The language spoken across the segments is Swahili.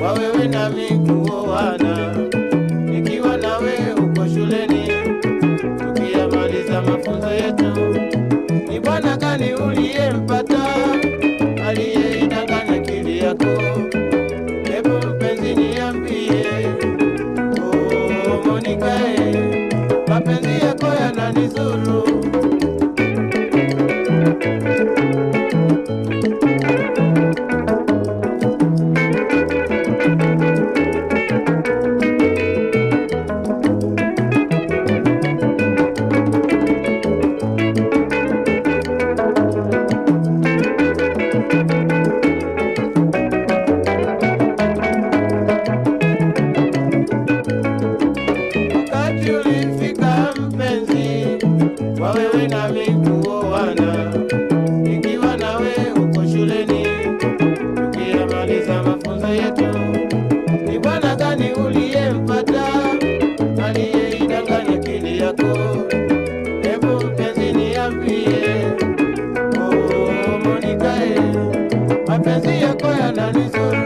kwa wewe nami kuoana, nikiwa nawe uko shuleni, tukiyamaliza mafunzo yetu. Ni bwana gani uliyempata aliyeidanganya akili yako? Hebu mpenzi niambie, oh Monica, eh, mapenzi yako yananizuru. mpenzi wa wewe nami kuoana, ikiwa nawe huko shuleni, tukiyamaliza mafunzo yetu, ni bwana gani uliyempata? Aliyeidanganya kili yako? Hebu mpenzi niambie, oh, mapenzi yako yananizuru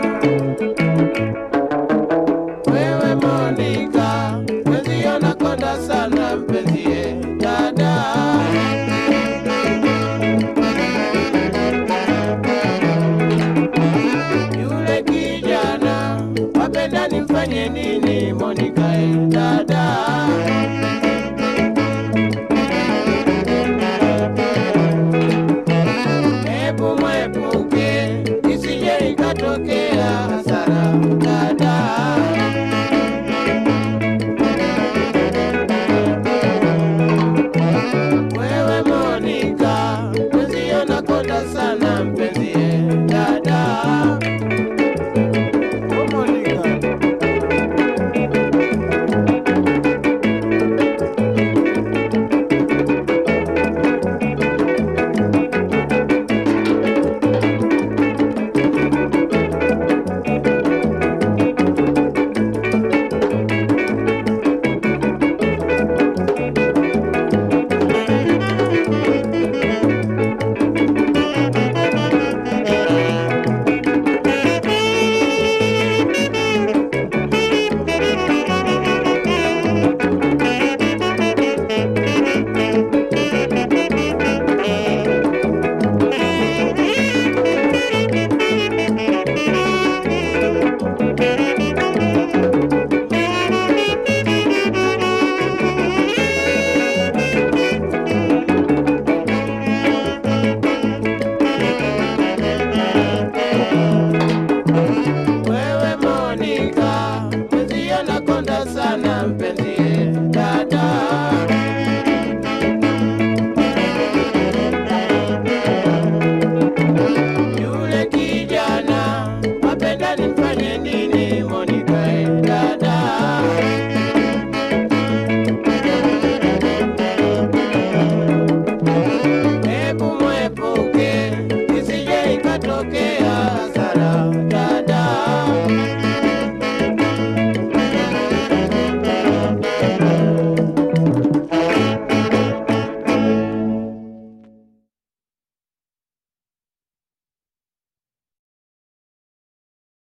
muke isije ikatokea.